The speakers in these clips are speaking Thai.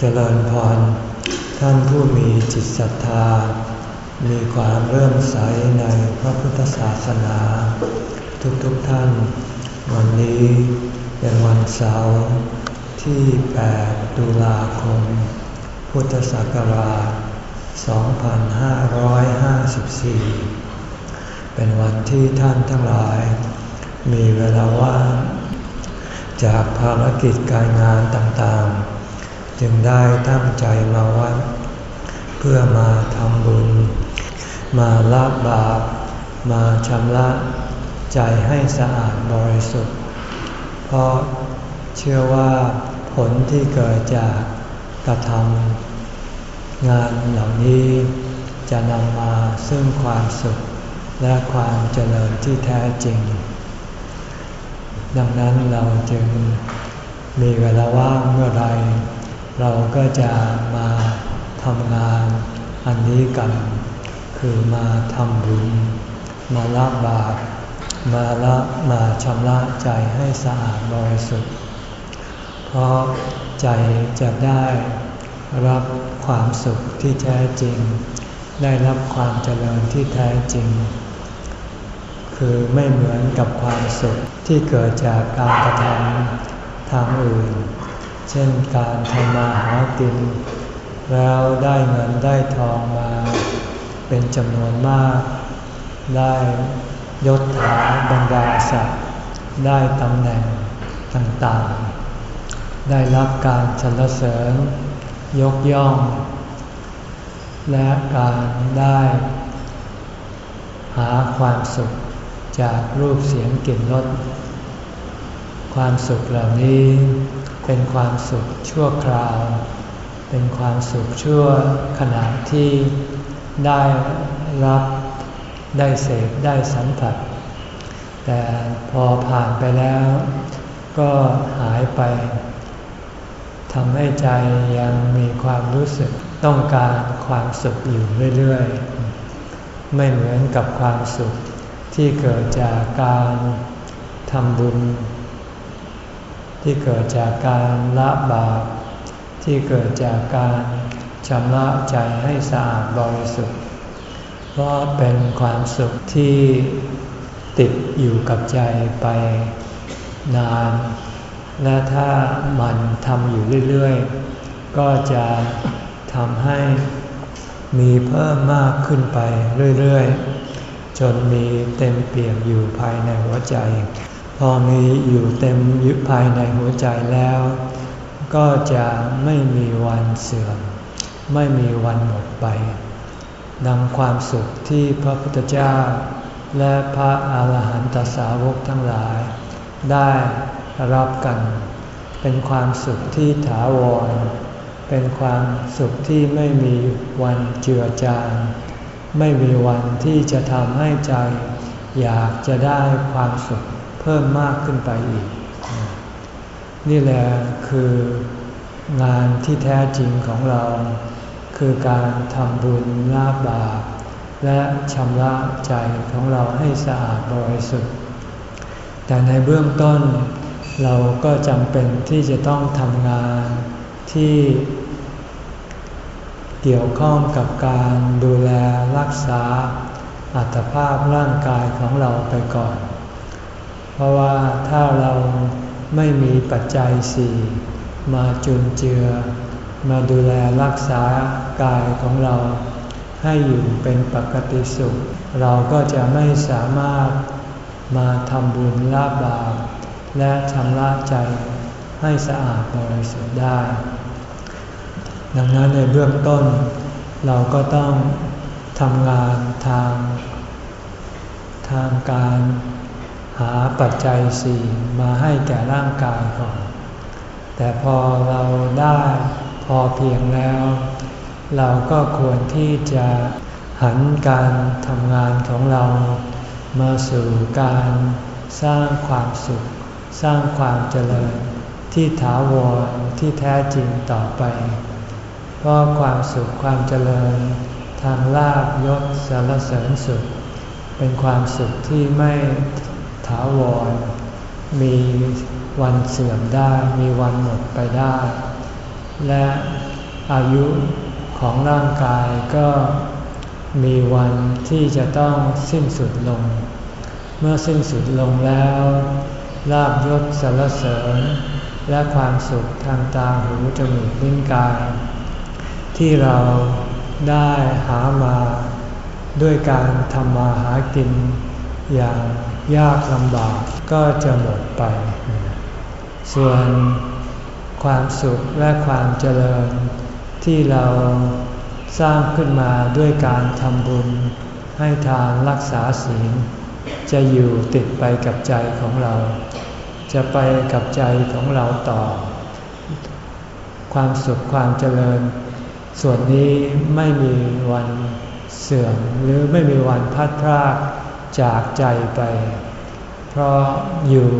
เจริญพร ท่านผู้มีจิตศรัทธา มีความเริ่มใสในพระพุทธศาสนา ทุกๆทท่าน วันนี้เป็นวันเสาร์ที่ 8 ตุลาคม พุทธศักราช 2554 เป็นวันที่ท่านทั้งหลาย มีเวลาว่างจากภารกิจการงานต่างๆ จึงได้ตั้งใจมาวัดเพื่อมาทำบุญ มาละบาป มาชำระใจให้สะอาดบริสุทธิ์ เพราะเชื่อว่าผลที่เกิดจากกระทำงานเหล่านี้จะนำมาซึ่งความสุขและความเจริญที่แท้จริง ดังนั้นเราจึงมีเวลาว่างเมื่อไร เราก็จะมาทำงานอันนี้กัน คือมาทำบุญ มาละบาปมาละมาชำระใจให้สะอาดบริสุทธิ์ เพราะใจจะได้รับความสุขที่แท้จริง ได้รับความเจริญที่แท้จริง คือไม่เหมือนกับความสุขที่เกิดจากการกระทำทางอื่น เช่นการทำมาหากิน แล้วได้เงินได้ทองมาเป็นจำนวนมาก ได้ยศถาบรรดาศักดิ์ได้ตำแหน่งต่างๆ ได้รับการสรรเสริญ ยกย่อง และการได้หาความสุขจากรูปเสียงกลิ่นรสความสุขเหล่านี้ เป็นความสุขชั่วคราว เป็นความสุขชั่วขณะที่ได้รับได้เสพได้สัมผัส แต่พอผ่านไปแล้ว ก็หายไปทำให้ใจยังมีความรู้สึกต้องการความสุขอยู่เรื่อยๆ ไม่เหมือนกับความสุขที่เกิดจากการทำบุญ ที่เกิดจากการละบาปที่เกิดจากการชำระใจให้สะอาดบริสุทธิ์เพราะเป็นความสุขที่ติดอยู่กับใจไปนาน และถ้ามันทำอยู่เรื่อยๆ ก็จะทำให้มีเพิ่มมากขึ้นไปเรื่อยๆ จนมีเต็มเปี่ยมอยู่ภายในหัวใจ พอมีอยู่เต็มยึภายในหัวใจแล้ว ก็จะไม่มีวันเสื่อม ไม่มีวันหมดไปดังความสุขที่พระพุทธเจ้า และพระอาหารหันตสาวกทั้งหลาย ได้รับกัน เป็นความสุขที่ถาวร เป็นความสุขที่ไม่มีวันเจือจาง ไม่มีวันที่จะทำให้ใจ อยากจะได้ความสุข พิ่มมากขึ้นไปอีก นี่แหละคืองานที่แท้จริงของเรา คือการทำบุญลาบาปและชำระใจของเราให้สะอาดบริสุทธิ์ แต่ในเบื้องต้นเราก็จำเป็นที่จะต้องทำงานที่เกี่ยวข้องกับการดูแลรักษาอัตภาพร่างกายของเราไปก่อน เพราะว่าถ้าเราไม่มีปัจจัยสี่มาจุนเจือ มาดูแลรักษากายของเรา ให้อยู่เป็นปกติสุข เราก็จะไม่สามารถมาทำบุญลาบาปและชำระใจให้สะอาดบริสุทธิ์ได้ ดังนั้นในเบื้องต้น เราก็ต้องทำงานทาง ทางการ หาปัจจัยสี่มาให้แก่ร่างกายก่อนแต่พอเราได้พอเพียงแล้ว เราก็ควรที่จะหันการทำงานของเรา มาสู่การสร้างความสุข สร้างความเจริญที่ถาวรที่แท้จริงต่อไป เพราะความสุขความเจริญ ทางลาบยศสารเสริญสุข เป็นความสุขที่ไม่ ถาวร มีวันเสื่อมได้ มีวันหมดไปได้ และอายุของร่างกายก็มีวันที่จะต้องสิ้นสุดลง เมื่อสิ้นสุดลงแล้วลาบยศสารเสริญ และความสุขทางตาหูจมูกลิ้นกาย ที่เราได้หามาด้วยการทำมาหากินอย่าง ยากลำบากก็จะหมดไป ส่วนความสุขและความเจริญที่เราสร้างขึ้นมาด้วยการทำบุญ ให้ทานรักษาศีลจะอยู่ติดไปกับใจของเรา จะไปกับใจของเราต่อ ความสุขความเจริญ ส่วนนี้ไม่มีวันเสื่อมหรือไม่มีวันพัดพราก จากใจไป เพราะอยู่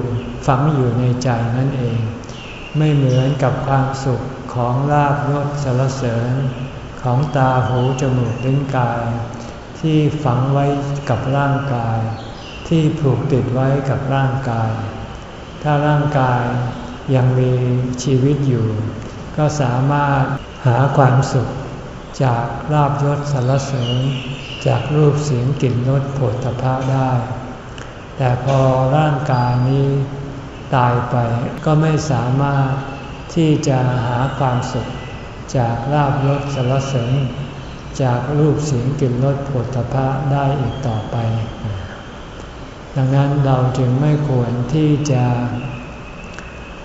ฝังอยู่ในใจนั่นเอง ไม่เหมือนกับความสุขของลาบยศสารเสริญ ของตาหูจมูกลิ้นกาย ที่ฝังไว้กับร่างกาย ที่ผูกติดไว้กับร่างกาย ถ้าร่างกายยังมีชีวิตอยู่ ก็สามารถหาความสุขจากลาบยศสารเสริญ จากรูปเสียงกลิ่นรสผลตภะได้ แต่พอร่างกายนี้ตายไปก็ไม่สามารถที่จะหาความสุขจากลาบยศสารเสริญจากรูปเสียงกลิ่นรสผลตภะได้อีกต่อไป ดังนั้นเราจึงไม่ควรที่จะ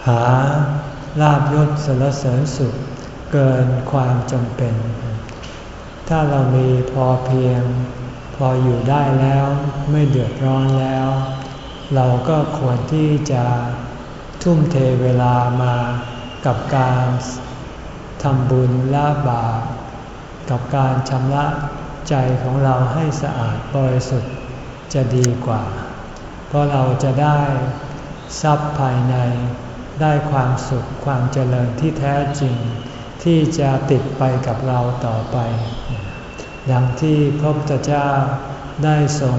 หาลาบยศสารเสริญสุขเกินความจำเป็น ถ้าเรามีพอเพียง พออยู่ได้แล้วไม่เดือดร้อนแล้ว เราก็ควรที่จะทุ่มเทเวลามากับการทำบุญละบาปกับการชำระใจของเราให้สะอาดบริสุทธิ์จะดีกว่า เพราะเราจะได้ทรัพย์ภายในได้ความสุขความเจริญที่แท้จริง ที่จะติดไปกับเราต่อไป ดังที่พระพุทธเจ้าได้ทรง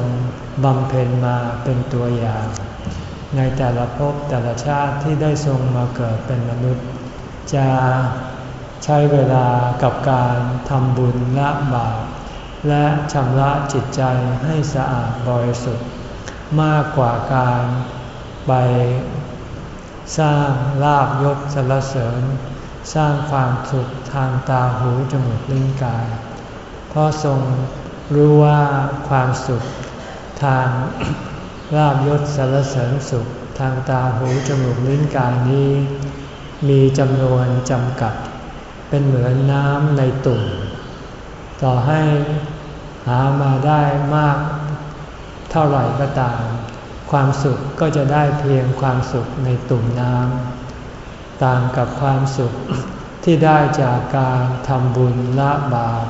บำเพ็ญมาเป็นตัวอย่าง ในแต่ละภพแต่ละชาติที่ได้ทรงมาเกิดเป็นมนุษย์ จะใช้เวลากับการทำบุญละบาปและชำระจิตใจให้สะอาดบริสุทธิ์ มากกว่าการไปสร้างลาบยศสรรเสริญ สร้างความสุขทางตาหูจมูกลิ้นกาย เพราะทรงรู้ว่าความสุขทางลาบยศสรรเสริญสุขทางตาหูจมูกลิ้นกายนี้ มีจำนวนจำกัด เป็นเหมือนน้ำในตุ่มต่อให้หามาได้มาก เท่าไหร่ก็ตาม ความสุขก็จะได้เพียงความสุขในตุ่มน้ำ ต่างกับความสุขที่ได้จากการทำบุญละบาป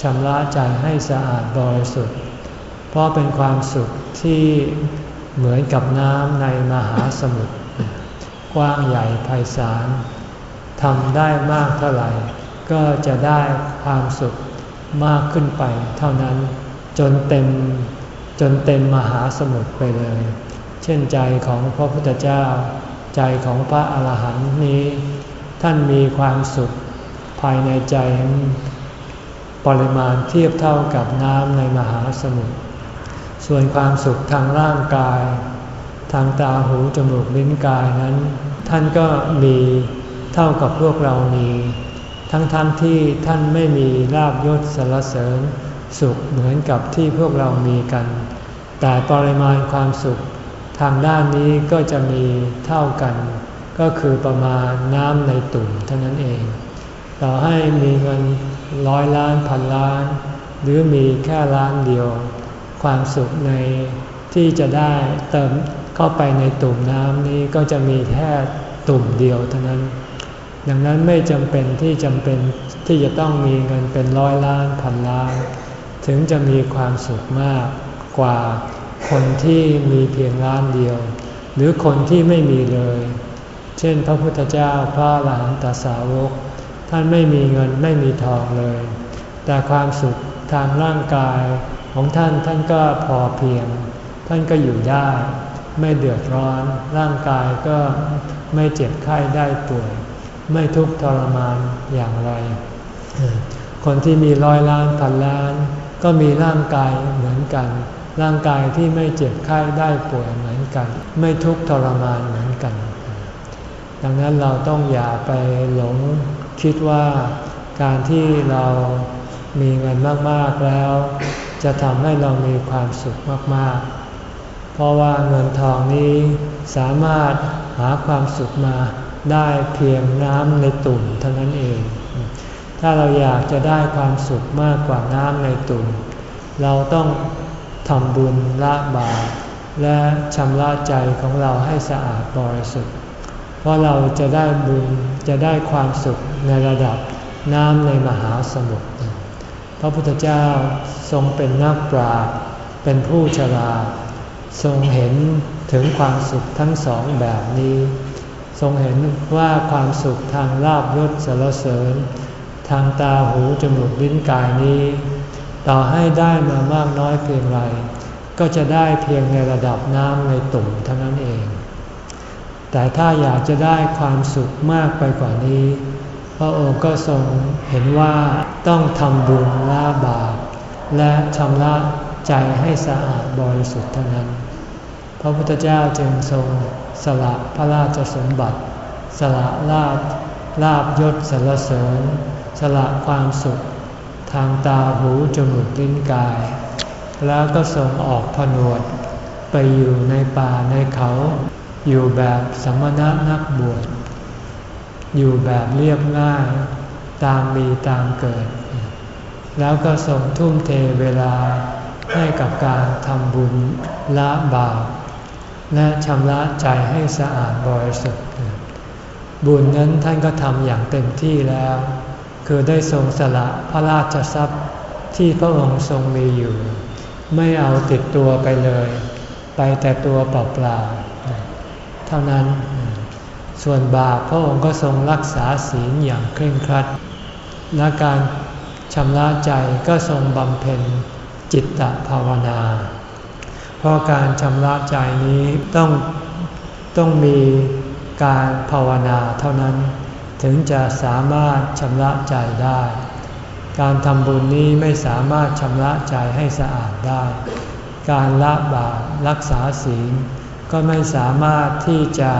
ชำระใจให้สะอาดบริสุทธิ์ เพราะเป็นความสุขที่เหมือนกับน้ำในมหาสมุทรกว้างใหญ่ไพศาลทำได้มากเท่าไหร่ ก็จะได้ความสุขมากขึ้นไป เท่านั้นจนเต็มจนเต็มมหาสมุทรไปเลย เช่นใจของพระพุทธเจ้า ใจของพระอาหารหันต์นี้ ท่านมีความสุขภายในใจปริมาณเทียบเท่ากับน้ำในมหาสมุทร ส่วนความสุขทางร่างกาย ทางตาหูจมูกลิ้นกายนั้น ท่านก็มีเท่ากับพวกเรามี ทั้งๆทที่ท่านไม่มีลาบยศสารเสริญสุขเหมือนกับที่พวกเรามีกัน แต่ปริมาณความสุข ทางด้านนี้ก็จะมีเท่ากัน ก็คือประมาณน้ำในตุ่มเท่านั้นเอง ต่อให้มีเงินร้อยล้านพันล้าน หรือมีแค่ล้านเดียว ความสุขในที่จะได้เติมเข้าไปในตุ่มน้ำนี้ก็จะมีแค่ตุ่มเดียวเท่านั้น ดังนั้นไม่จำเป็นที่จำเป็นที่จะต้องมีเงินเป็นร้อยล้านพันล้าน ถึงจะมีความสุขมากกว่า คนที่มีเพียงล้านเดียว หรือคนที่ไม่มีเลย เช่น พระพุทธเจ้าพระหลานตสาวก ท่านไม่มีเงินไม่มีทองเลย แต่ความสุขทางร่างกายของท่านท่านก็พอเพียง ท่านก็อยู่ได้ ไม่เดือดร้อน ร่างกายก็ไม่เจ็บไข้ได้ป่วย ไม่ทุกข์ทรมานอย่างไร คนที่มีร้อยล้านพันล้าน ก็มีร่างกายเหมือนกัน ร่างกายที่ไม่เจ็บไข้ได้ป่วยเหมือนกัน ไม่ทุกข์ทรมานเหมือนกัน ดังนั้นเราต้องอย่าไปหลงคิดว่าการที่เรามีเงินมากๆแล้ว จะทำให้เรามีความสุขมากๆ เพราะว่าเงินทองนี้สามารถหาความสุขมาได้เพียงน้ำในตุ่มเท่านั้นเอง ถ้าเราอยากจะได้ความสุขมากกว่าน้ำในตุ่มเราต้อง ทำบุญละบาปและชำระใจของเราให้สะอาดบริสุทธิ์ เพราะเราจะได้บุญจะได้ความสุขในระดับน้ำในมหาสมุทร พระพุทธเจ้าทรงเป็นนักปราชญ์เป็นผู้ฉลาดทรงเห็นถึงความสุขทั้งสองแบบนี้ ทรงเห็นว่าความสุขทางลาบยศสารเสริญ ทางตาหูจมูกลิ้นกายนี้ ต่อให้ได้มามากน้อยเพียงไร ก็จะได้เพียงในระดับน้ำในตุ่มเท่านั้นเอง แต่ถ้าอยากจะได้ความสุขมากไปกว่านี้ พระองค์ก็ทรงเห็นว่าต้องทำบุญละบาปและชำระใจให้สะอาดบริสุทธิ์เท่านั้น พระพุทธเจ้าจึงทรงสละพระราชสมบัติ สละลาบลาบยศสรรเสริญ สละความสุขางตาหูจมูกลิ้นกาย แล้วก็ทรงออกผนวด ไปอยู่ในป่าในเขา อยู่แบบสมณะนักบวช อยู่แบบเรียบง่าย ตามมีตามเกิด แล้วก็ส่งทุ่มเทเวลาให้กับการทำบุญละบาปและชำระใจให้สะอาดบริสุทธิ์บุญนั้นท่านก็ทำอย่างเต็มที่แล้ว คือได้ทรงสละพระราชทรัพย์ที่พระองค์ทรงมีอยู่ ไม่เอาติดตัวไปเลย ไปแต่ตัวเปล่าๆเท่านั้น ส่วนบาปพระองค์ก็ทรงรักษาศีลอย่างเคร่งครัด และการชำระใจก็ทรงบำเพ็ญจิตตภาวนา เพราะการชำระใจนี้ต้องต้องมีการภาวนาเท่านั้น ถึงจะสามารถชำระใจได้ การทำบุญนี้ไม่สามารถชำระใจให้สะอาดได้ การละบาปรักษาศีลก็ไม่สามารถที่จะ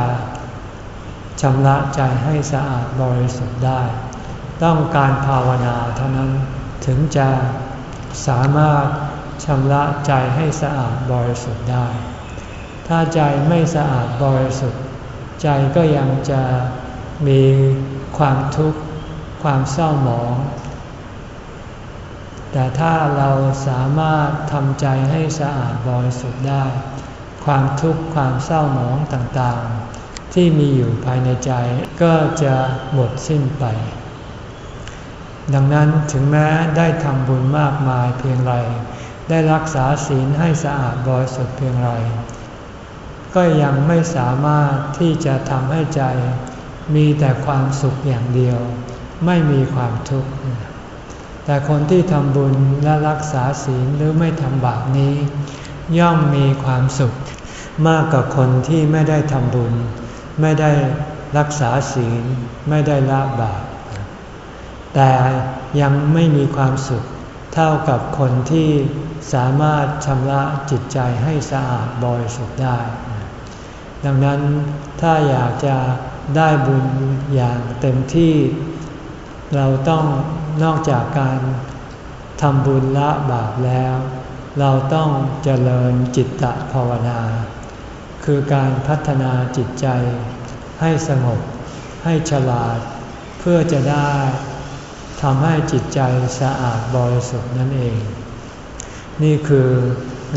ชำระใจให้สะอาดบริสุทธิ์ได้ ต้องการภาวนาเท่านั้นถึงจะสามารถชำระใจให้สะอาดบริสุทธิ์ได้ ถ้าใจไม่สะอาดบริสุทธิ์ ใจก็ยังจะ มีความทุกข์ ความเศร้าหมอง แต่ถ้าเราสามารถทำใจให้สะอาดบริสุทธิ์ได้ ความทุกข์ ความเศร้าหมองต่างๆ ที่มีอยู่ภายในใจก็จะหมดสิ้นไป ดังนั้นถึงแม้ได้ทำบุญมากมายเพียงไร ได้รักษาศีลให้สะอาดบริสุทธิ์เพียงไรก็ยังไม่สามารถที่จะทำให้ใจ มีแต่ความสุขอย่างเดียว ไม่มีความทุกข์ แต่คนที่ทำบุญและรักษาศีลหรือไม่ทำบาปนี้ ย่อมมีความสุข มากกว่าคนที่ไม่ได้ทำบุญ ไม่ได้รักษาศีลไม่ได้ละบาปแต่ยังไม่มีความสุข เท่ากับคนที่สามารถชำระจิตใจให้สะอาดบริสุทธิ์ได้ ดังนั้นถ้าอยากจะ ได้บุญอย่างเต็มที่ เราต้องนอกจากการทำบุญละบาปแล้ว เราต้องเจริญจิตตภาวนา คือการพัฒนาจิตใจ ให้สงบ ให้ฉลาด เพื่อจะได้ทำให้จิตใจสะอาดบริสุทธิ์นั่นเอง นี่คือ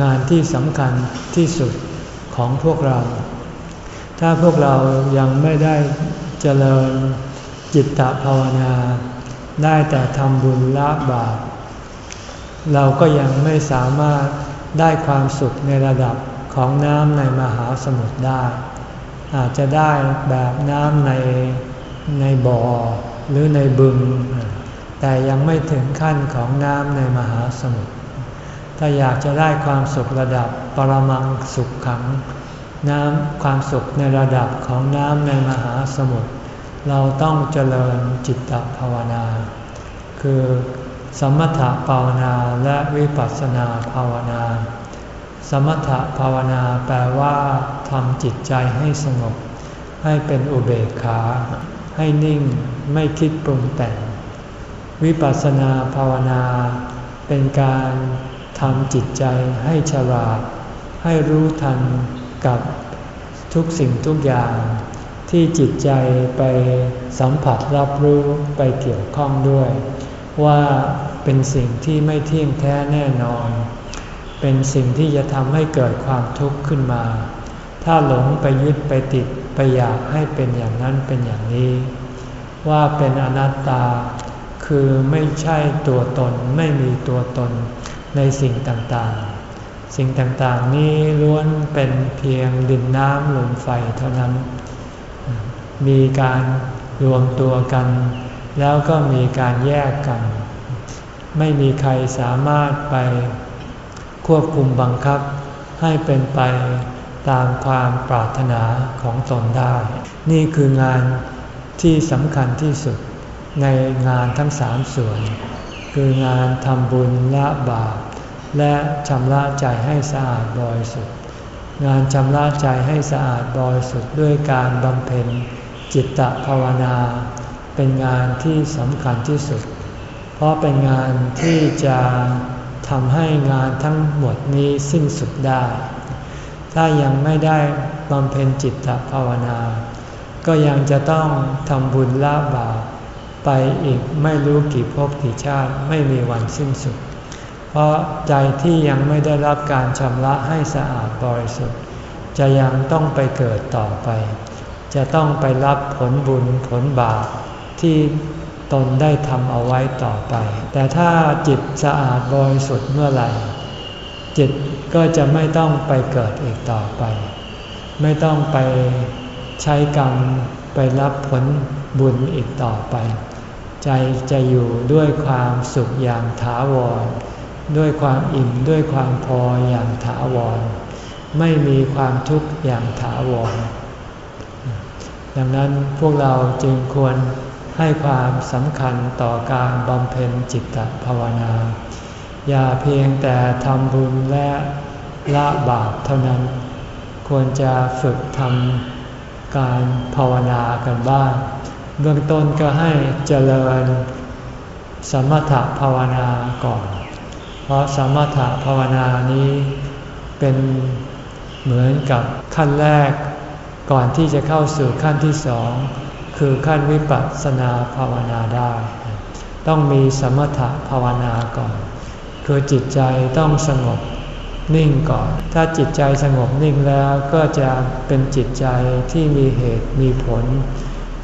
งานที่สำคัญที่สุดของพวกเรา ถ้าพวกเรายังไม่ได้เจริญจิตตภาวนา ได้แต่ทำบุญละบาปเราก็ยังไม่สามารถได้ความสุขในระดับของน้ำในมหาสมุทรได้ อาจจะได้แบบน้ำในในบ่อหรือในบึง แต่ยังไม่ถึงขั้นของน้ำในมหาสมุทรถ้าอยากจะได้ความสุขระดับปรมังสุขขัง น้ำความสุขในระดับของน้ำในมหาสมุทรเราต้องเจริญจิตตภาวนา คือสมถภาวนาและวิปัสสนาภาวนา สมถภาวนาแปลว่าทำจิตใจให้สงบ ให้เป็นอุเบกขา ให้นิ่งไม่คิดปรุงแต่ง วิปัสสนาภาวนา เป็นการทำจิตใจให้ฉลาด ให้รู้ทัน กับทุกสิ่งทุกอย่าง ที่จิตใจไปสัมผัสรับรู้ไปเกี่ยวข้องด้วย ว่าเป็นสิ่งที่ไม่เที่ยงแท้แน่นอน เป็นสิ่งที่จะทำให้เกิดความทุกข์ขึ้นมา ถ้าหลงไปยึดไปติดไปอยากให้เป็นอย่างนั้นเป็นอย่างนี้ ว่าเป็นอนัตตา คือไม่ใช่ตัวตนไม่มีตัวตนในสิ่งต่างๆ สิ่งต่างๆนี้ล้วนเป็นเพียงดินน้ำลมไฟเท่านั้น มีการรวมตัวกัน แล้วก็มีการแยกกัน ไม่มีใครสามารถไปควบคุมบังคับ ให้เป็นไปตามความปรารถนาของตนได้ นี่คืองานที่สำคัญที่สุดในงานทั้งสามส่วน คืองานทำบุญละบาป และชำระใจให้สะอาดบริสุทธิ์ งานชำระใจให้สะอาดบริสุทธิ์ด้วยการบำเพ็ญจิตตภาวนา เป็นงานที่สำคัญที่สุด เพราะเป็นงานที่จะทำให้งานทั้งหมดนี้สิ้นสุดได้ ถ้ายังไม่ได้บำเพ็ญจิตตภาวนา ก็ยังจะต้องทำบุญละบาปไปอีกไม่รู้กี่ภพกี่ชาติไม่มีวันสิ้นสุด เพราะใจที่ยังไม่ได้รับการชำระให้สะอาดบริสุทธิ์ จะยังต้องไปเกิดต่อไป จะต้องไปรับผลบุญผลบาปที่ตนได้ทำเอาไว้ต่อไป แต่ถ้าจิตสะอาดบริสุทธิ์เมื่อไหร่ จิตก็จะไม่ต้องไปเกิดอีกต่อไป ไม่ต้องไปใช้กรรมไปรับผลบุญอีกต่อไป ใจจะอยู่ด้วยความสุขอย่างถาวร ด้วยความอิ่มด้วยความพออย่างถาวร ไม่มีความทุกข์อย่างถาวร ดังนั้นพวกเราจึงควรให้ความสำคัญต่อการบำเพ็ญจิตตภาวนา อย่าเพียงแต่ทำบุญและละบาปเท่านั้น ควรจะฝึกทำการภาวนากันบ้าง เบื้องต้นก็ให้เจริญสมถภาวนาก่อน เพราะสมถะภาวนานี้เป็นเหมือนกับขั้นแรก ก่อนที่จะเข้าสู่ขั้นที่สองคือขั้นวิปัสสนาภาวนาได้ ต้องมีสมถะภาวนาก่อน คือจิตใจต้องสงบนิ่งก่อน ถ้าจิตใจสงบนิ่งแล้วก็จะเป็นจิตใจที่มีเหตุมีผล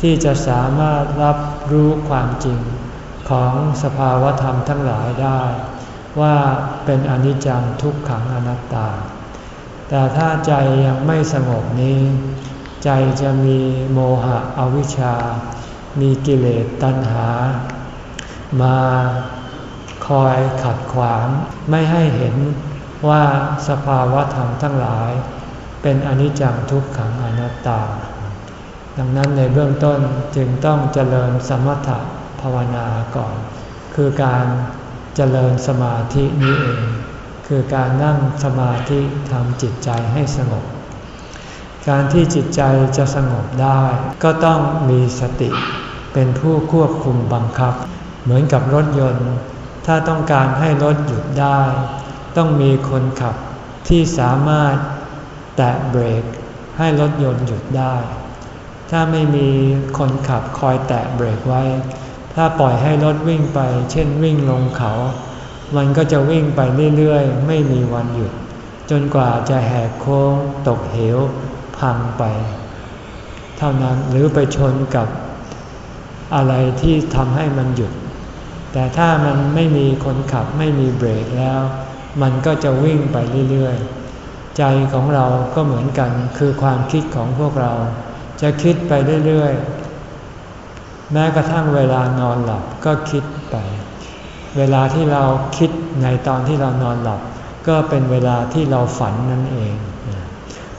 ที่จะสามารถรับรู้ความจริงของสภาวธรรมทั้งหลายได้ ว่าเป็นอนิจจังทุกขังอนัตตา แต่ถ้าใจยังไม่สงบนี้ ใจจะมีโมหะอวิชชา มีกิเลสตัณหา มาคอยขัดขวางไม่ให้เห็นว่าสภาวะธรรมทั้งหลาย เป็นอนิจจังทุกขังอนัตตา ดังนั้นในเบื้องต้นจึงต้องเจริญสมถะภาวนาก่อน คือการ เจริญสมาธินี้เอง คือการนั่งสมาธิทำจิตใจให้สงบ การที่จิตใจจะสงบได้ ก็ต้องมีสติเป็นผู้ควบคุมบังคับ เหมือนกับรถยนต์ ถ้าต้องการให้รถหยุดได้ ต้องมีคนขับที่สามารถแตะเบรกให้รถยนต์หยุดได้ ถ้าไม่มีคนขับคอยแตะเบรกไว้ ถ้าปล่อยให้รถวิ่งไป เช่นวิ่งลงเขา มันก็จะวิ่งไปเรื่อยๆ ไม่มีวันหยุด จนกว่าจะแหกโค้ง ตกเหว พังไป เท่านั้นหรือไปชนกับอะไรที่ทำให้มันหยุด แต่ถ้ามันไม่มีคนขับไม่มีเบรกแล้ว มันก็จะวิ่งไปเรื่อยๆ ใจของเราก็เหมือนกันคือความคิดของพวกเรา จะคิดไปเรื่อยๆ แม้กระทั่งเวลานอนหลับก็คิดไป เวลาที่เราคิดในตอนที่เรานอนหลับ ก็เป็นเวลาที่เราฝันนั่นเอง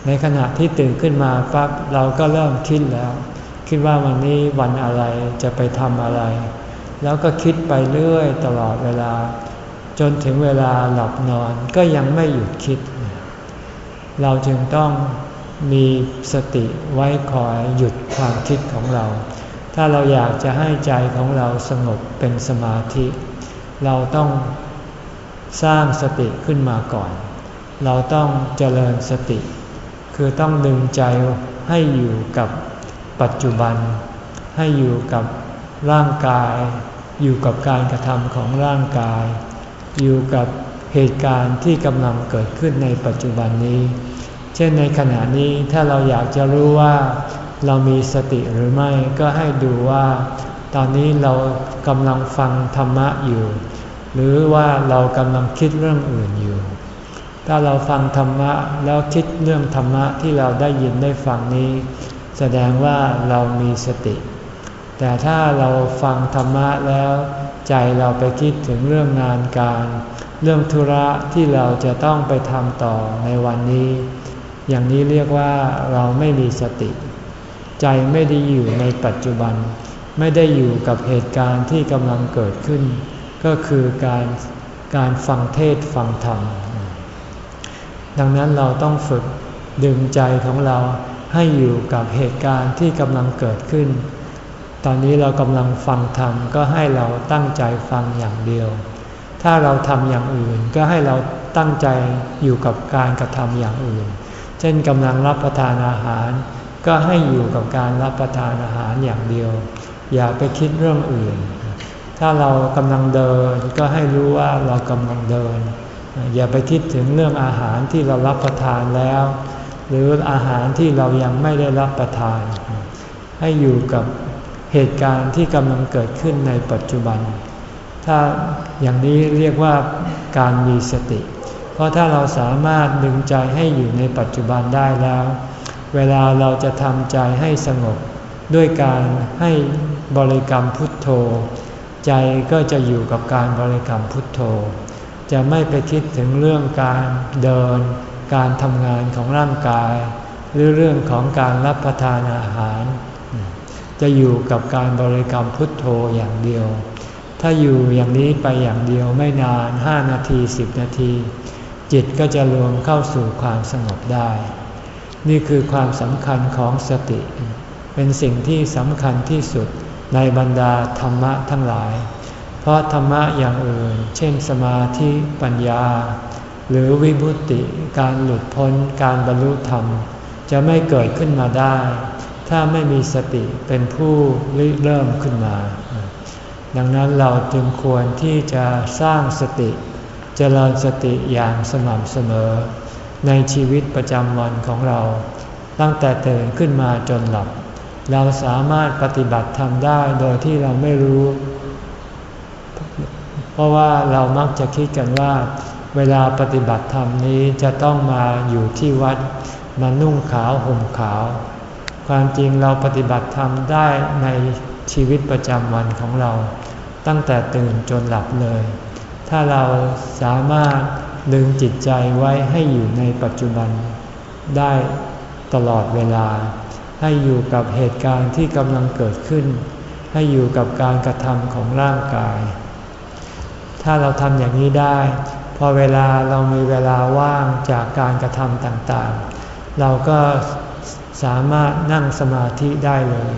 ในขณะที่ตื่นขึ้นมาปั๊บเราก็เริ่มคิดแล้ว คิดว่าวันนี้วันอะไรจะไปทำอะไร แล้วก็คิดไปเรื่อยตลอดเวลา จนถึงเวลาหลับนอนก็ยังไม่หยุดคิด เราจึงต้องมีสติไว้คอยหยุดความคิดของเรา ถ้าเราอยากจะให้ใจของเราสงบเป็นสมาธิ เราต้องสร้างสติขึ้นมาก่อน เราต้องเจริญสติ คือต้องดึงใจให้อยู่กับปัจจุบัน ให้อยู่กับร่างกาย อยู่กับการกระทำของร่างกาย อยู่กับเหตุการณ์ที่กำลังเกิดขึ้นในปัจจุบันนี้ เช่นในขณะนี้ถ้าเราอยากจะรู้ว่า เรามีสติหรือไม่ก็ให้ดูว่า ตอนนี้เรากำลังฟังธรรมะอยู่ หรือว่าเรากำลังคิดเรื่องอื่นอยู่ ถ้าเราฟังธรรมะแล้วคิดเรื่องธรรมะที่เราได้ยินได้ฟังนี้ แสดงว่าเรามีสติ แต่ถ้าเราฟังธรรมะแล้วใจเราไปคิดถึงเรื่องงานการ เรื่องธุระที่เราจะต้องไปทำต่อในวันนี้ อย่างนี้เรียกว่าเราไม่มีสติ ใจไม่ได้อยู่ในปัจจุบัน ไม่ได้อยู่กับเหตุการณ์ที่กำลังเกิดขึ้น ก็คือการการฟังเทศฟังธรรม ดังนั้นเราต้องฝึกดึงใจของเราให้อยู่กับเหตุการณ์ที่กำลังเกิดขึ้น ตอนนี้เรากำลังฟังธรรมก็ให้เราตั้งใจฟังอย่างเดียว ถ้าเราทำอย่างอื่นก็ให้เราตั้งใจอยู่กับการกระทำอย่างอื่น เช่นกำลังรับประทานอาหาร ก็ให้อยู่กับการรับประทานอาหารอย่างเดียว อย่าไปคิดเรื่องอื่น ถ้าเรากำลังเดินก็ให้รู้ว่าเรากำลังเดิน อย่าไปคิดถึงเรื่องอาหารที่เรารับประทานแล้ว หรืออาหารที่เรายังไม่ได้รับประทาน ให้อยู่กับเหตุการณ์ที่กำลังเกิดขึ้นในปัจจุบัน ถ้าอย่างนี้เรียกว่าการมีสติ เพราะถ้าเราสามารถดึงใจให้อยู่ในปัจจุบันได้แล้ว เวลาเราจะทำใจให้สงบ ด้วยการให้บริกรรมพุทโธ ใจก็จะอยู่กับการบริกรรมพุทโธ จะไม่ไปคิดถึงเรื่องการเดิน การทำงานของร่างกาย หรือเรื่องของการรับประทานอาหาร จะอยู่กับการบริกรรมพุทโธอย่างเดียว ถ้าอยู่อย่างนี้ไปอย่างเดียวไม่นานห้านาทีสิบนาที จิตก็จะรวมเข้าสู่ความสงบได้ นี่คือความสำคัญของสติ เป็นสิ่งที่สำคัญที่สุดในบรรดาธรรมะทั้งหลาย เพราะธรรมะอย่างอื่น เช่นสมาธิปัญญา หรือวิบุติ การหลุดพ้น การบรรลุธรรม จะไม่เกิดขึ้นมาได้ ถ้าไม่มีสติเป็นผู้ริเริ่มขึ้นมา ดังนั้นเราจึงควรที่จะสร้างสติเจริญสติอย่างสม่ำเสมอ ในชีวิตประจำวันของเรา ตั้งแต่ตื่นขึ้นมาจนหลับ เราสามารถปฏิบัติทำได้โดยที่เราไม่รู้ เพราะว่าเรามักจะคิดกันว่า เวลาปฏิบัติธรรมนี้จะต้องมาอยู่ที่วัดมานุ่งขาวห่มขาว ความจริงเราปฏิบัติธรรมได้ในชีวิตประจำวันของเรา ตั้งแต่ตื่นจนหลับเลย ถ้าเราสามารถ ดึงจิตใจไว้ให้อยู่ในปัจจุบันได้ตลอดเวลา ให้อยู่กับเหตุการณ์ที่กำลังเกิดขึ้น ให้อยู่กับการกระทำของร่างกาย ถ้าเราทำอย่างนี้ได้ พอเวลาเรามีเวลาว่างจากการกระทำต่างๆ เราก็สามารถนั่งสมาธิได้เลย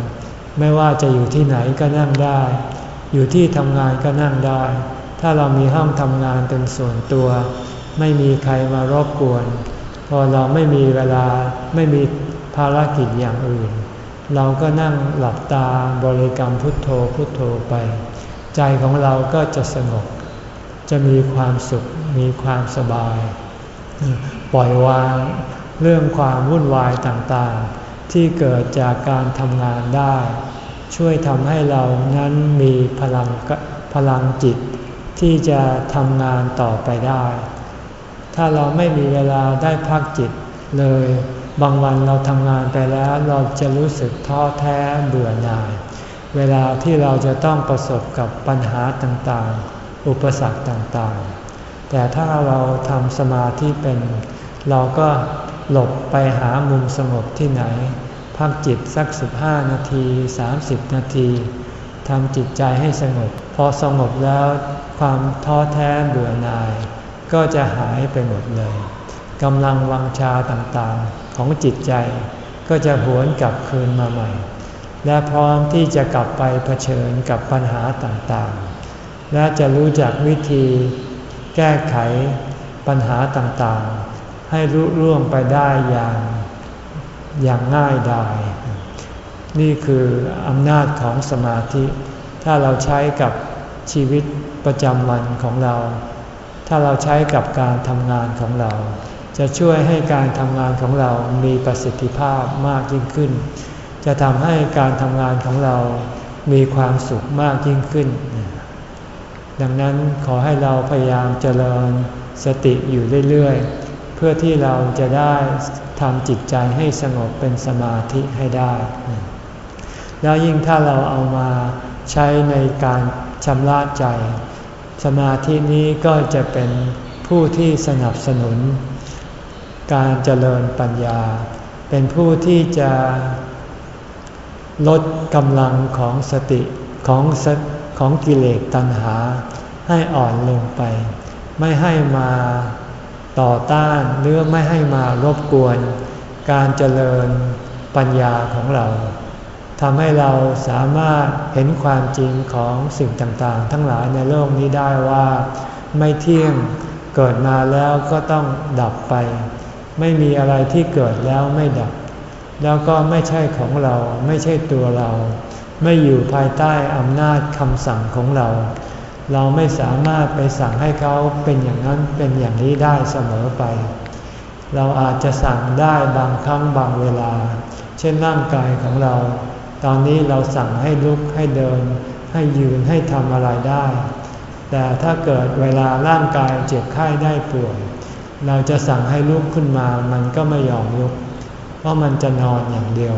ไม่ว่าจะอยู่ที่ไหนก็นั่งได้ อยู่ที่ทำงานก็นั่งได้ ถ้าเรามีห้องทำงานเป็นส่วนตัว ไม่มีใครมารบกวน พอเราไม่มีเวลาไม่มีภารกิจอย่างอื่น เราก็นั่งหลับตาบริกรรมพุทโธพุทโธไป ใจของเราก็จะสงบ จะมีความสุขมีความสบาย ปล่อยวางเรื่องความวุ่นวายต่างๆ ที่เกิดจากการทำงานได้ ช่วยทำให้เรานั้นมีพลังพลังจิตที่จะทำงานต่อไปได้ ถ้าเราไม่มีเวลาได้พักจิตเลย บางวันเราทำงานไปแล้วเราจะรู้สึกท้อแท้เบื่อหน่าย เวลาที่เราจะต้องประสบกับปัญหาต่างๆ อุปสรรคต่างๆ แต่ถ้าเราทำสมาธิเป็น เราก็หลบไปหามุมสงบที่ไหน พักจิตสัก 15 นาที 30 นาทีทำจิตใจให้สงบพพอสงบแล้วความท้อแท้เบื่อหน่าย ก็จะหายไปหมดเลยกำลังวังชาต่างๆของจิตใจ ก็จะหวนกลับคืนมาใหม่ และพร้อมที่จะกลับไปเผชิญกับปัญหาต่างๆ และจะรู้จักวิธีแก้ไขปัญหาต่างๆ ให้รุ่ร่วงไปได้อย่างอย่างง่ายดายนี่คืออำนาจของสมาธิ ถ้าเราใช้กับชีวิตประจำวันของเรา ถ้าเราใช้กับการทำงานของเรา จะช่วยให้การทำงานของเรามีประสิทธิภาพมากยิ่งขึ้น จะทำให้การทำงานของเรามีความสุขมากยิ่งขึ้น ดังนั้นขอให้เราพยายามเจริญสติอยู่เรื่อยๆ เพื่อที่เราจะได้ทำจิตใจให้สงบเป็นสมาธิให้ได้ แล้วยิ่งถ้าเราเอามาใช้ในการชำระใจ สมาธินี้ก็จะเป็นผู้ที่สนับสนุน การเจริญปัญญา เป็นผู้ที่จะลดกำลังของสติของของกิเลสตัณหา ให้อ่อนลงไป ไม่ให้มาต่อต้านหรือไม่ให้มารบกวน การเจริญปัญญาของเรา ทำให้เราสามารถเห็นความจริงของสิ่งต่างๆ ทั้งหลายในโลกนี้ได้ว่า ไม่เที่ยงเกิดมาแล้วก็ต้องดับไป ไม่มีอะไรที่เกิดแล้วไม่ดับ แล้วก็ไม่ใช่ของเราไม่ใช่ตัวเรา ไม่อยู่ภายใต้อำนาจคำสั่งของเรา เราไม่สามารถไปสั่งให้เขาเป็นอย่างนั้นเป็นอย่างนี้ได้เสมอไป เราอาจจะสั่งได้บางครั้งบางเวลา เช่นร่างกายของเรา ตอนนี้เราสั่งให้ลุกให้เดิน ให้ยืนให้ทำอะไรได้ แต่ถ้าเกิดเวลาร่างกายเจ็บไข้ได้ป่วย เราจะสั่งให้ลุกขึ้นมา มันก็ไม่ยอมลุก เพราะมันจะนอนอย่างเดียว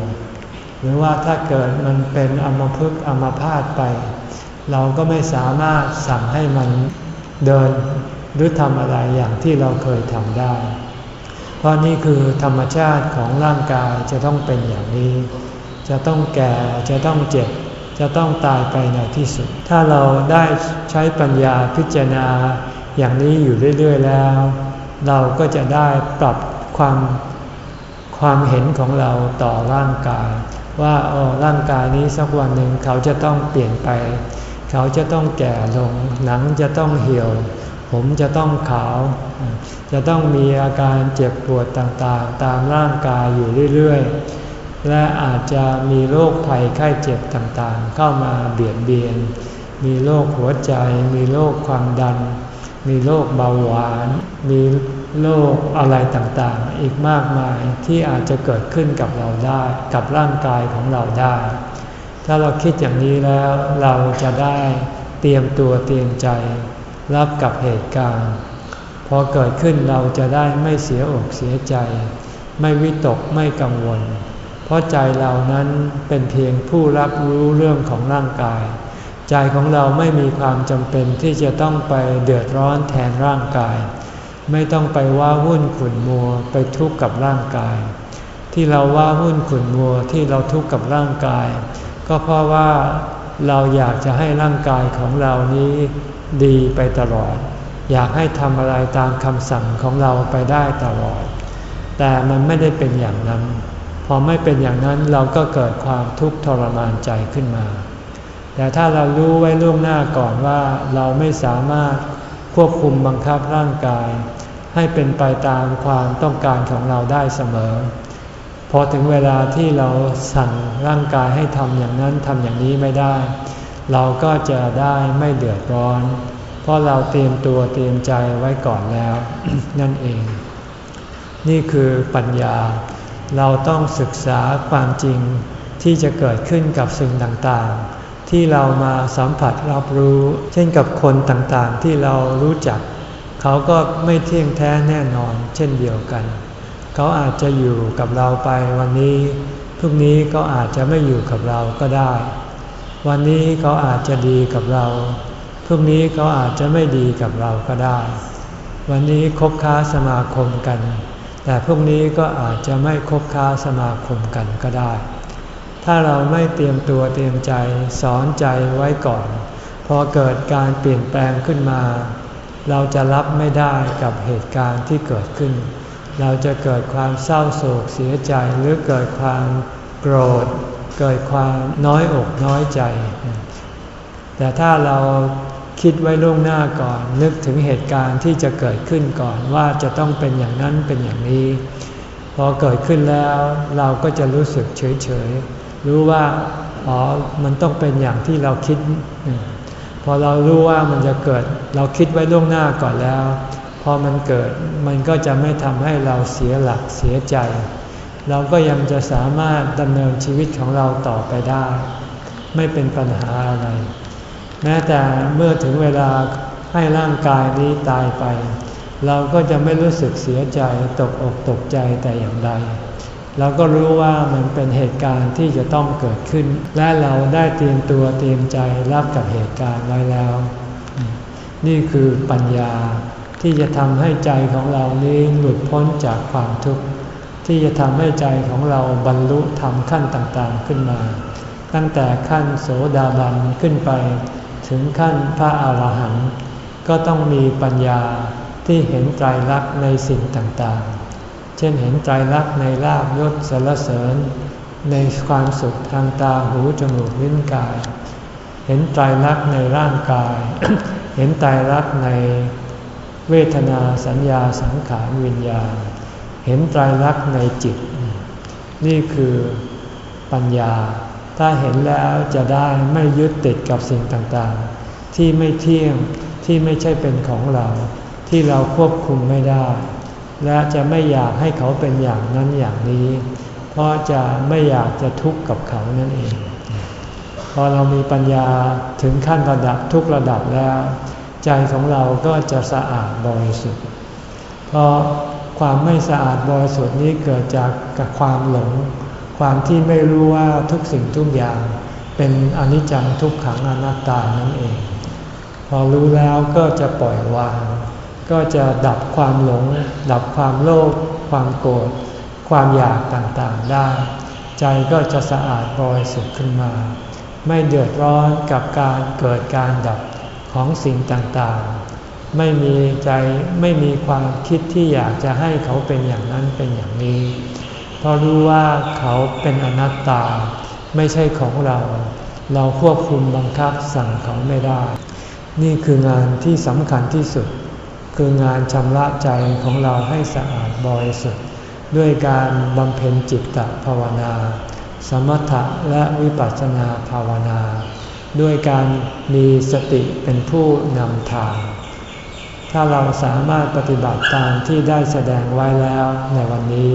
หรือว่าถ้าเกิดมันเป็นอมพึกอมพาตไป เราก็ไม่สามารถสั่งให้มันเดินหรือทำอะไรอย่างที่เราเคยทำได้ เพราะนี่คือธรรมชาติของร่างกายจะต้องเป็นอย่างนี้ จะต้องแก่จะต้องเจ็บ จะต้องตายไปในที่สุด ถ้าเราได้ใช้ปัญญาพิจารณาอย่างนี้อยู่เรื่อย ๆ แล้ว เราก็จะได้ปรับความความเห็นของเราต่อร่างกาย ว่าอ๋อร่างกายนี้สักวันหนึ่งเขาจะต้องเปลี่ยนไป เขาจะต้องแก่ลง หนังจะต้องเหี่ยว ผมจะต้องขาว จะต้องมีอาการเจ็บปวดต่างๆ ตามร่างกายอยู่เรื่อยๆ และอาจจะมีโรคภัยไข้เจ็บต่างๆ เข้ามาเบียดเบียน มีโรคหัวใจ มีโรคความดัน มีโรคเบาหวาน มีโรคอะไรต่างๆ อีกมากมายที่อาจจะเกิดขึ้นกับเราได้ กับร่างกายของเราได้ ถ้าเราคิดอย่างนี้แล้วเราจะได้เตรียมตัวเตรียมใจ รับกับเหตุการณ์ พอเกิดขึ้นเราจะได้ไม่เสียอกเสียใจ ไม่วิตกไม่กังวล ราะใจเรานั้นเป็นเพียงผู้รับรู้เรื่องของร่างกาย ใจของเราไม่มีความจำเป็นที่จะต้องไปเดือดร้อนแทนร่างกาย ไม่ต้องไปว่าวุ่นขุนมัวไปทุกข์กับร่างกาย ที่เราว่าวุ่นขุนมัวที่เราทุกข์กับร่างกาย ก็เพราะว่าเราอยากจะให้ร่างกายของเรานี้ดีไปตลอด อยากให้ทำอะไรตามคำสั่งของเราไปได้ตลอด แต่มันไม่ได้เป็นอย่างนั้น อไม่เป็นอย่างนั้นเราก็เกิดความทุกข์ทรมานใจขึ้นมา แต่ถ้าเรารู้ไว้ล่วงหน้าก่อนว่าเราไม่สามารถควบคุมบังคับร่างกาย ให้เป็นไปตามความต้องการของเราได้เสมอ พอถึงเวลาที่เราสั่งร่างกายให้ทำอย่างนั้นทำอย่างนี้ไม่ได้ เราก็จะได้ไม่เดือดร้อน เพราะเราเตรียมตัวเตรียมใจไว้ก่อนแล้ว นั่นเอง นี่คือปัญญา เราต้องศึกษาความจริงที่จะเกิดขึ้นกับสิ่งต่างๆ ที่เรามาสัมผัสรับรู้ เช่นกับคนต่างๆ ที่เรารู้จัก เขาก็ไม่เที่ยงแท้แน่นอน เช่นเดียวกัน เขาอาจจะอยู่กับเราไปวันนี้พรุ่งนี้เขาอาจจะไม่อยู่กับเราก็ได้ วันนี้เขาอาจจะดีกับเรา พรุ่งนี้เขาอาจจะไม่ดีกับเราก็ได้ วันนี้คบค้าสมาคมกัน แต่พวกนี้ก็อาจจะไม่คบค้าสมาคมกันก็ได้ ถ้าเราไม่เตรียมตัวเตรียมใจสอนใจไว้ก่อนพพอเกิดการเปลี่ยนแปลงขึ้นมา เราจะรับไม่ได้กับเหตุการณ์ที่เกิดขึ้น เราจะเกิดความเศร้าโศกเสียใจหรือเกิดความโกรธ เกิดความน้อยอกน้อยใจ แต่ถ้าเรา คิดไว้ล่วงหน้าก่อน นึกถึงเหตุการณ์ที่จะเกิดขึ้นก่อนว่าจะต้องเป็นอย่างนั้นเป็นอย่างนี้ พอเกิดขึ้นแล้วเราก็จะรู้สึกเฉยเฉยรู้ว่าอ๋อมันต้องเป็นอย่างที่เราคิด พอเรารู้ว่ามันจะเกิด เราคิดไว้ล่วงหน้าก่อนแล้ว พอมันเกิดมันก็จะไม่ทำให้เราเสียหลักเสียใจ เราก็ยังจะสามารถดำเนินชีวิตของเราต่อไปได้ ไม่เป็นปัญหาอะไร แม้แต่เมื่อถึงเวลาให้ร่างกายนี้ตายไป เราก็จะไม่รู้สึกเสียใจตกอกตกใจแต่อย่างใดเราก็รู้ว่ามันเป็นเหตุการณ์ที่จะต้องเกิดขึ้น และเราได้เตรียมตัวเตรียมใจรับกับเหตุการณ์ไว้แล้ว นี่คือปัญญาที่จะทำให้ใจของเรานี้หลุดพ้นจากความทุกข์ที่จะทำให้ใจของเราบรรลุธรรมขั้นต่างๆขึ้นมา ตั้งแต่ขั้นโสดาบันขึ้นไป ถึงขั้นพระอาหารหันต์ก็ต้องมีปัญญาที่เห็นไตรลักษณ์ในสิ่งต่างๆ เช่นเห็นใจรักในลาบยศสรรเสริญ ในความสุขทางตาหูจมูกลิ้นกาย เห็นใจรักในร่างกาย เห็นใจรักในเวทนาสัญญาสังขารวิญญาณ เห็นใจรักในจิต นี่คือปัญญา ถ้าเห็นแล้วจะได้ไม่ยึดติดกับสิ่งต่างๆ ที่ไม่เที่ยงที่ไม่ใช่เป็นของเรา ที่เราควบคุมไม่ได้ และจะไม่อยากให้เขาเป็นอย่างนั้นอย่างนี้ เพราะจะไม่อยากจะทุกข์กับเขานั่นเอง พอเรามีปัญญาถึงขั้นระดับทุกระดับแล้ว ใจของเราก็จะสะอาดบริสุทธิ์เพราะความไม่สะอาดบริสุทธิ์นี้เกิดจากกับความหลง ความที่ไม่รู้ว่าทุกสิ่งทุกอย่างเป็นอนิจจังทุกขังอนัตตานั่นเอง พอรู้แล้วก็จะปล่อยวาง ก็จะดับความหลง ดับความโลภความโกรธความอยากต่างๆได้ ใจก็จะสะอาดบริสุทธิ์ขึ้นมา ไม่เดือดร้อนกับการเกิดการดับของสิ่งต่างๆ ไม่มีใจไม่มีความคิดที่อยากจะให้เขาเป็นอย่างนั้นเป็นอย่างนี้ เพราะรู้ว่าเขาเป็นอนัตตา ไม่ใช่ของเรา เราควบคุมบังคับสั่งเขาไม่ได้ นี่คืองานที่สำคัญที่สุด คืองานชำระใจของเราให้สะอาดบริสุทธิ์ ด้วยการบำเพ็ญจิตตภาวนา สมถะและวิปัสสนาภาวนา ด้วยการมีสติเป็นผู้นำทางถ้าเราสามารถปฏิบัติตามที่ได้แสดงไว้แล้วในวันนี้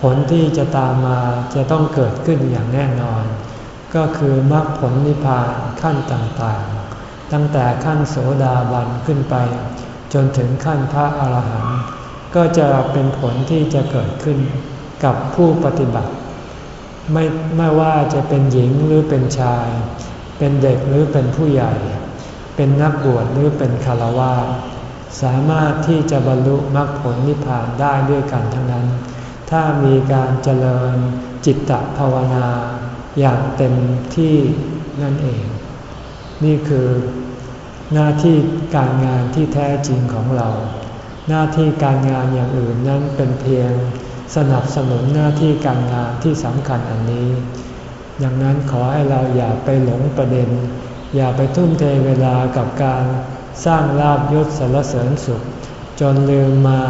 ผลที่จะตามมาจะต้องเกิดขึ้นอย่างแน่นอน ก็คือมรรคผลนิพพานขั้นต่างๆ ตั้งแต่ขั้นโสดาบันขึ้นไป จนถึงขั้นพระอรหันต์ก็จะเป็นผลที่จะเกิดขึ้นกับผู้ปฏิบัติ ไม่ไม่ว่าจะเป็นหญิงหรือเป็นชาย เป็นเด็กหรือเป็นผู้ใหญ่ เป็นนักบวชหรือเป็นคารวะสามารถที่จะบรรลุมรรคผลนิพพานได้ด้วยกันทั้งนั้น ถ้ามีการเจริญจิตตภาวนา อย่างเต็มที่นั่นเอง นี่คือหน้าที่การงานที่แท้จริงของเรา หน้าที่การงานอย่างอื่นนั้นเป็นเพียงสนับสนุนหน้าที่การงานที่สำคัญอันนี้ ดังนั้นขอให้เราอย่าไปหลงประเด็น อย่าไปทุ่มเทเวลากับการสร้างลาบยศสารเสริญสุข จนลืมมา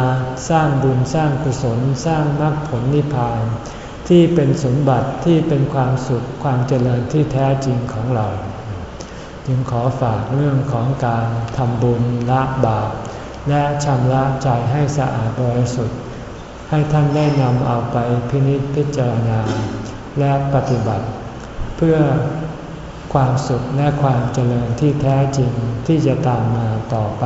สร้างบุญสร้างกุศลสร้างมรรคผลนิพพาน ที่เป็นสมบัติที่เป็นความสุขความเจริญที่แท้จริงของเรา จึงขอฝากเรื่องของการทำบุญละบาปและชำระใจให้สะอาดบริสุทธิ์ ให้ท่านได้นำเอาไปพินิจพิจารณา และปฏิบัติ เพื่อความสุขและความเจริญที่แท้จริงที่จะตามมาต่อไป